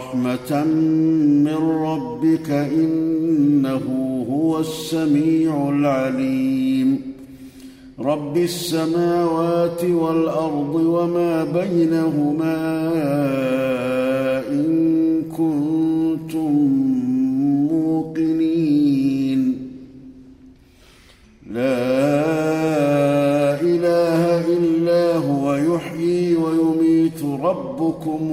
رحمة من ربك إنه هو السميع العليم. رب السماوات والأرض وما بينهما إن كنتم موقنين. لا إله إلا هو يحيي ويميت ربكم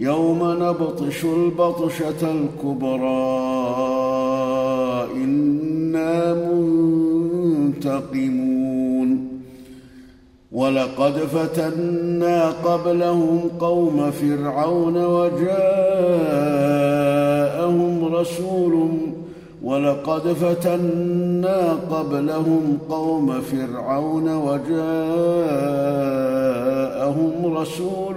يوم نبطش البطشة الكبرى إنا منتقمون. ولقد فتنا قبلهم قوم فرعون وجاءهم رسول ولقد فتنا قبلهم قوم فرعون وجاءهم رسول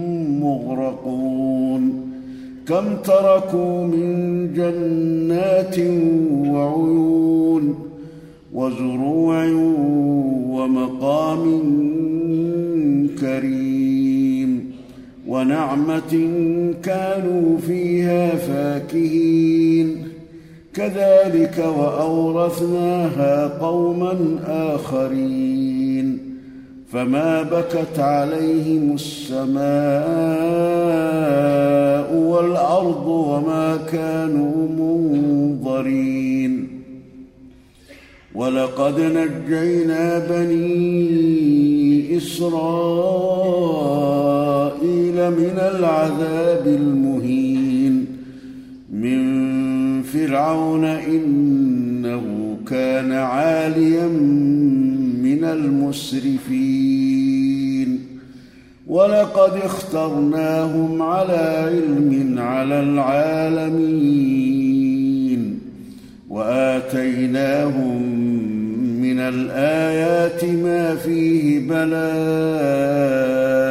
مغرقون كم تركوا من جنات وعيون وزروع ومقام كريم ونعمة كانوا فيها فاكهين كذلك وأورثناها قوما آخرين فما بكت عليهم السماء والأرض وما كانوا منظرين. ولقد نجينا بني إسرائيل من العذاب المهين. من فرعون إنه كان عاليا من المسرفين. ولقد اخترناهم على علم على العالمين. وآتيناهم من الآيات ما فيه بلاء.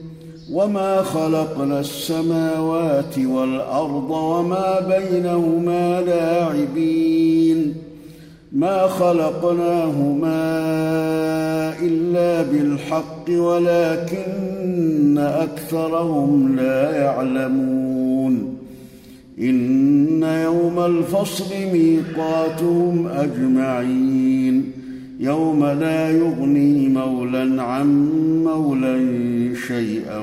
وما خلقنا السماوات والأرض وما بينهما لاعبين ما خلقناهما إلا بالحق ولكن أكثرهم لا يعلمون إن يوم الفصل ميقاتهم أجمعين يوم لا يغني مولى عن مولى شيئا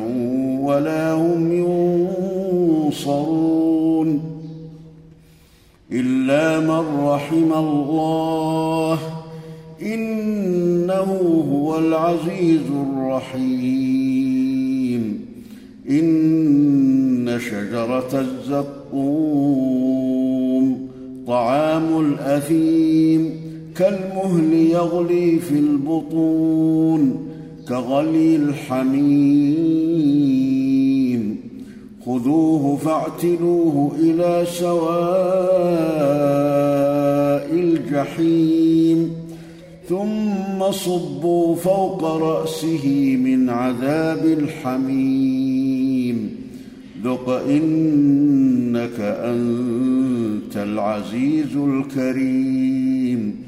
ولا هم ينصرون إلا من رحم الله إنه هو العزيز الرحيم. إن شجرة الزقوم طعام الأثيم كالمهل يغلي في البطون كغلي الحميم. خذوه فاعتلوه إلى سواء الجحيم. ثم صبوا فوق رأسه من عذاب الحميم. ذق إنك أنت العزيز الكريم.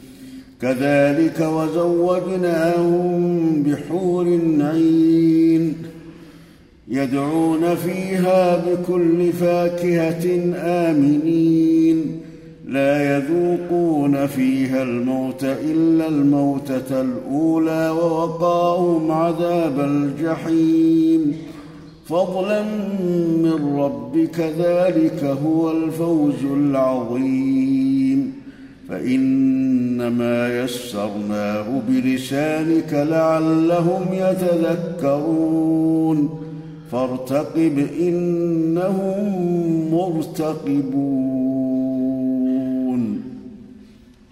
كذلك وزوجناهم بحور عين يدعون فيها بكل فاكهة آمنين. لا يذوقون فيها الموت إلا الموتة الأولى ووقاهم عذاب الجحيم. فضلا من ربك ذلك هو الفوز العظيم. فإنما يسرناه بلسانك لعلهم يتذكرون. فارتقب إنهم مرتقبون.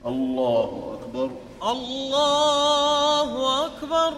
الله أكبر. الله أكبر.